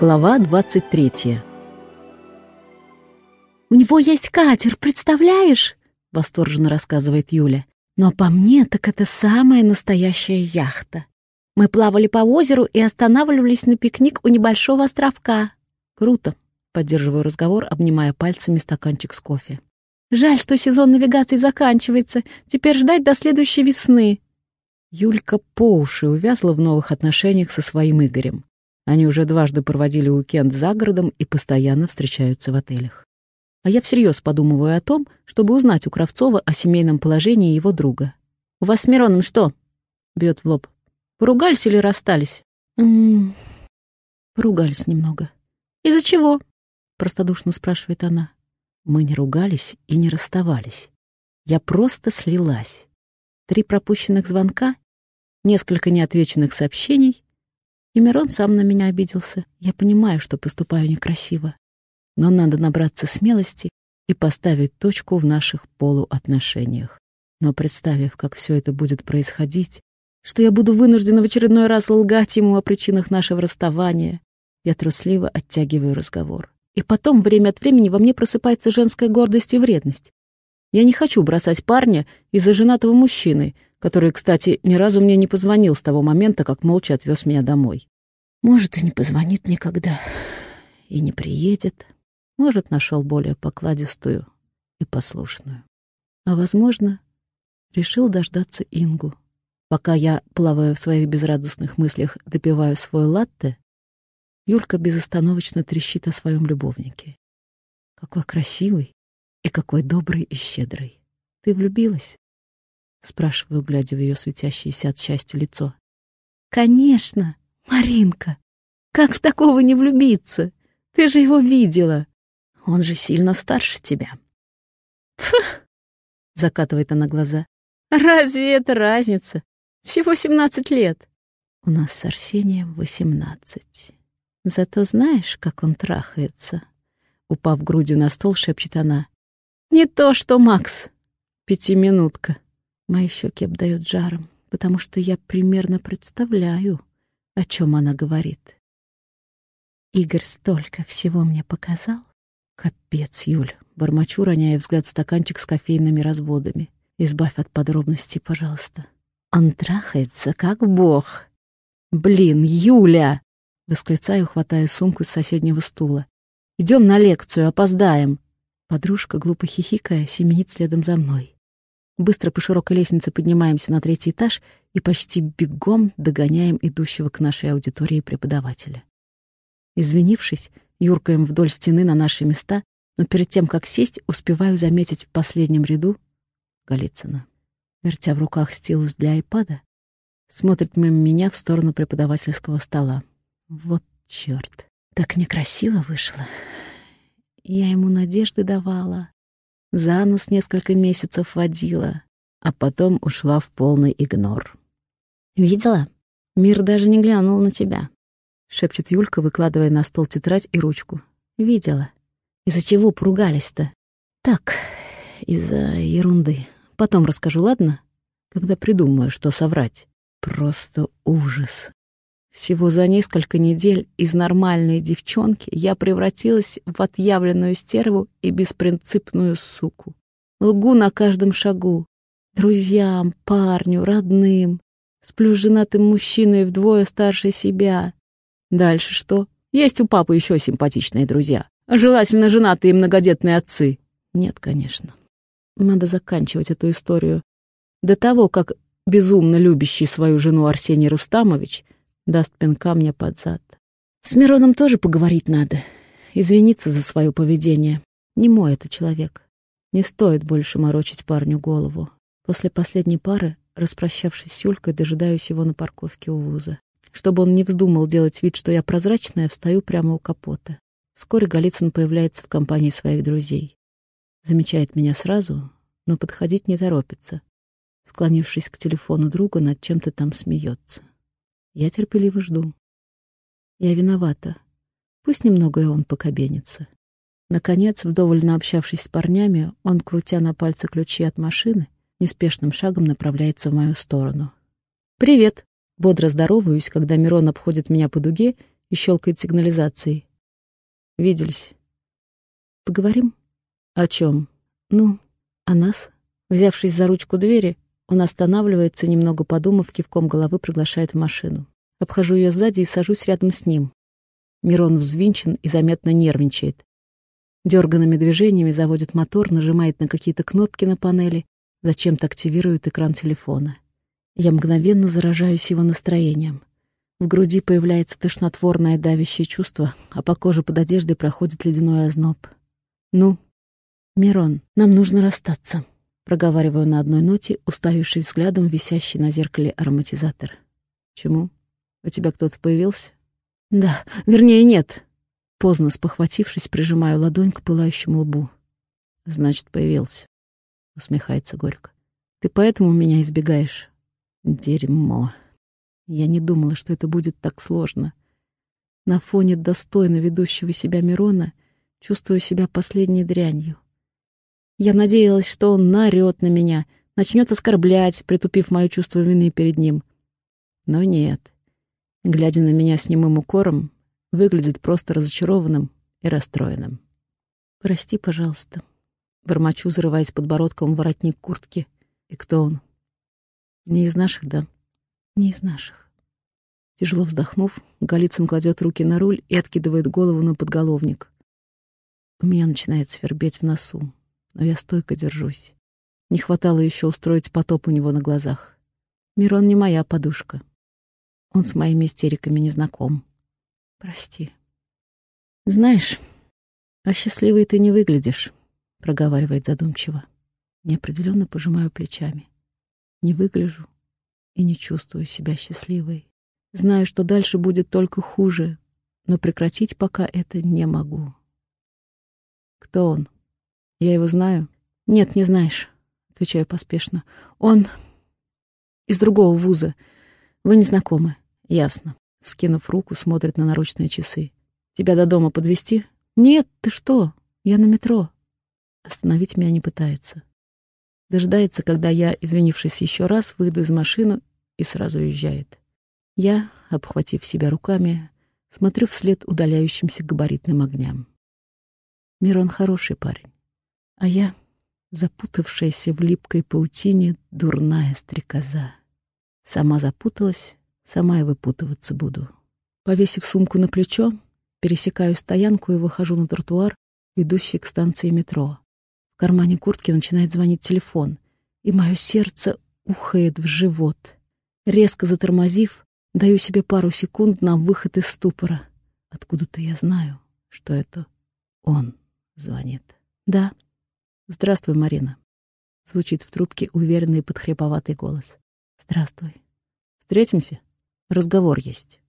Глава 23 «У него есть катер, представляешь?» — восторженно рассказывает Юля. «Но по мне так это самая настоящая яхта. Мы плавали по озеру и останавливались на пикник у небольшого островка. Круто!» — поддерживаю разговор, обнимая пальцами стаканчик с кофе. «Жаль, что сезон навигации заканчивается. Теперь ждать до следующей весны». Юлька по уши увязла в новых отношениях со своим Игорем. Они уже дважды проводили уикенд за городом и постоянно встречаются в отелях. А я всерьез подумываю о том, чтобы узнать у Кравцова о семейном положении его друга. «У вас с Мироном что?» — бьет в лоб. «Поругались или расстались?» «М «Поругались немного». «Из-за чего?» — простодушно спрашивает она. Мы не ругались и не расставались. Я просто слилась. Три пропущенных звонка, несколько неотвеченных сообщений, и Мирон сам на меня обиделся. Я понимаю, что поступаю некрасиво. Но надо набраться смелости и поставить точку в наших полуотношениях. Но представив, как все это будет происходить, что я буду вынуждена в очередной раз лгать ему о причинах нашего расставания, я трусливо оттягиваю разговор. И потом время от времени во мне просыпается женская гордость и вредность. Я не хочу бросать парня из-за женатого мужчины, который, кстати, ни разу мне не позвонил с того момента, как молча отвез меня домой. Может, и не позвонит никогда, и не приедет. Может, нашел более покладистую и послушную. А, возможно, решил дождаться Ингу. Пока я, плавая в своих безрадостных мыслях, допиваю свой латте, Юлька безостановочно трещит о своем любовнике. Какой красивый и какой добрый и щедрый. Ты влюбилась? Спрашиваю, глядя в ее светящееся от счастья лицо. Конечно, Маринка. Как в такого не влюбиться? Ты же его видела. Он же сильно старше тебя. Фух, закатывает она глаза. Разве это разница? Всего семнадцать лет. У нас с Арсением восемнадцать. Зато знаешь, как он трахается? Упав грудью на стол, шепчет она. Не то, что Макс. Пятиминутка. Мои щеки обдают жаром, потому что я примерно представляю, о чем она говорит. Игорь столько всего мне показал. Капец, Юль. Бормочу, роняя взгляд в стаканчик с кофейными разводами. Избавь от подробностей, пожалуйста. Он трахается, как бог. Блин, Юля! Восклицаю, хватая сумку с соседнего стула. Идем на лекцию, опоздаем. Подружка, глупо хихикая, семенит следом за мной. Быстро по широкой лестнице поднимаемся на третий этаж и почти бегом догоняем идущего к нашей аудитории преподавателя. Извинившись, юркаем вдоль стены на наши места, но перед тем, как сесть, успеваю заметить в последнем ряду Голицына. Вертя в руках стилус для айпада, смотрит мимо меня в сторону преподавательского стола. Вот чёрт, так некрасиво вышло. Я ему надежды давала, за нос несколько месяцев водила, а потом ушла в полный игнор. «Видела? Мир даже не глянул на тебя», — шепчет Юлька, выкладывая на стол тетрадь и ручку. «Видела. Из-за чего поругались-то?» «Так, из-за ерунды. Потом расскажу, ладно? Когда придумаю, что соврать. Просто ужас. Всего за несколько недель из нормальной девчонки я превратилась в отъявленную стерву и беспринципную суку. Лгу на каждом шагу. Друзьям, парню, родным. Сплю с женатым мужчиной вдвое старше себя. Дальше что? Есть у папы еще симпатичные друзья. Желательно женатые многодетные отцы. Нет, конечно. Надо заканчивать эту историю. До того, как безумно любящий свою жену Арсений Рустамович — даст пинка мне под зад. С Мироном тоже поговорить надо, извиниться за свое поведение. Не мой это человек. Не стоит больше морочить парню голову. После последней пары, распрощавшись с Юлькой, дожидаюсь его на парковке у вуза. Чтобы он не вздумал делать вид, что я прозрачная, встаю прямо у капота. Вскоре Голицын появляется в компании своих друзей. Замечает меня сразу, но подходить не торопится. Склонившись к телефону друга, над чем-то там смеется. Я терпеливо жду. Я виновата. Пусть немного и он покобенится. Наконец, вдоволь наобщавшись с парнями, он, крутя на пальце ключи от машины, неспешным шагом направляется в мою сторону. «Привет!» Бодро здороваюсь, когда Мирон обходит меня по дуге и щелкает сигнализацией. Виделись. Поговорим? О чем? Ну, о нас. Взявшись за ручку двери, он останавливается, немного подумав, кивком головы приглашает в машину. Обхожу ее сзади и сажусь рядом с ним. Мирон взвинчен и заметно нервничает. Дерганными движениями заводит мотор, нажимает на какие-то кнопки на панели, зачем-то активирует экран телефона. Я мгновенно заражаюсь его настроением. В груди появляется тошнотворное давящее чувство, а по коже под одеждой проходит ледяной озноб. «Ну, Мирон, нам нужно расстаться», — проговариваю на одной ноте, уставивший взглядом висящий на зеркале ароматизатор. «Чему? У тебя кто-то появился?» «Да, вернее, нет». Поздно спохватившись, прижимаю ладонь к пылающему лбу. «Значит, появился», — усмехается горько. «Ты поэтому меня избегаешь?» «Дерьмо». Я не думала, что это будет так сложно. На фоне достойно ведущего себя Мирона чувствую себя последней дрянью. Я надеялась, что он наорет на меня, начнет оскорблять, притупив мое чувство вины перед ним. Но нет. Глядя на меня с немым укором, выглядит просто разочарованным и расстроенным. «Прости, пожалуйста». Бормочу, зарываясь подбородком в воротник куртки. «И кто он?» «Не из наших, да?» Не из наших. Тяжело вздохнув, Голицын кладет руки на руль и откидывает голову на подголовник. У меня начинает свербеть в носу, но я стойко держусь. Не хватало еще устроить потоп у него на глазах. Мирон не моя подушка. Он с моими истериками не знаком. Прости. Знаешь, а счастливой ты не выглядишь, проговаривает задумчиво. Неопределенно пожимаю плечами. Не выгляжу, и не чувствую себя счастливой. Знаю, что дальше будет только хуже, но прекратить пока это не могу. Кто он? Я его знаю? Нет, не знаешь, отвечаю поспешно. Он из другого вуза. Вы не знакомы. Ясно. Скинув руку, смотрит на наручные часы. Тебя до дома подвести? Нет, ты что? Я на метро. Остановить меня не пытается. Дожидается, когда я, извинившись еще раз, выйду из машины и сразу уезжает. Я, обхватив себя руками, смотрю вслед удаляющимся габаритным огням. Мирон хороший парень, а я, запутавшаяся в липкой паутине, дурная стрекоза. Сама запуталась, сама и выпутываться буду. Повесив сумку на плечо, пересекаю стоянку и выхожу на тротуар, ведущий к станции метро кармане куртки начинает звонить телефон, и мое сердце ухает в живот. Резко затормозив, даю себе пару секунд на выход из ступора. Откуда-то я знаю, что это он звонит. «Да. Здравствуй, Марина», — звучит в трубке уверенный подхреповатый голос. «Здравствуй. Встретимся? Разговор есть».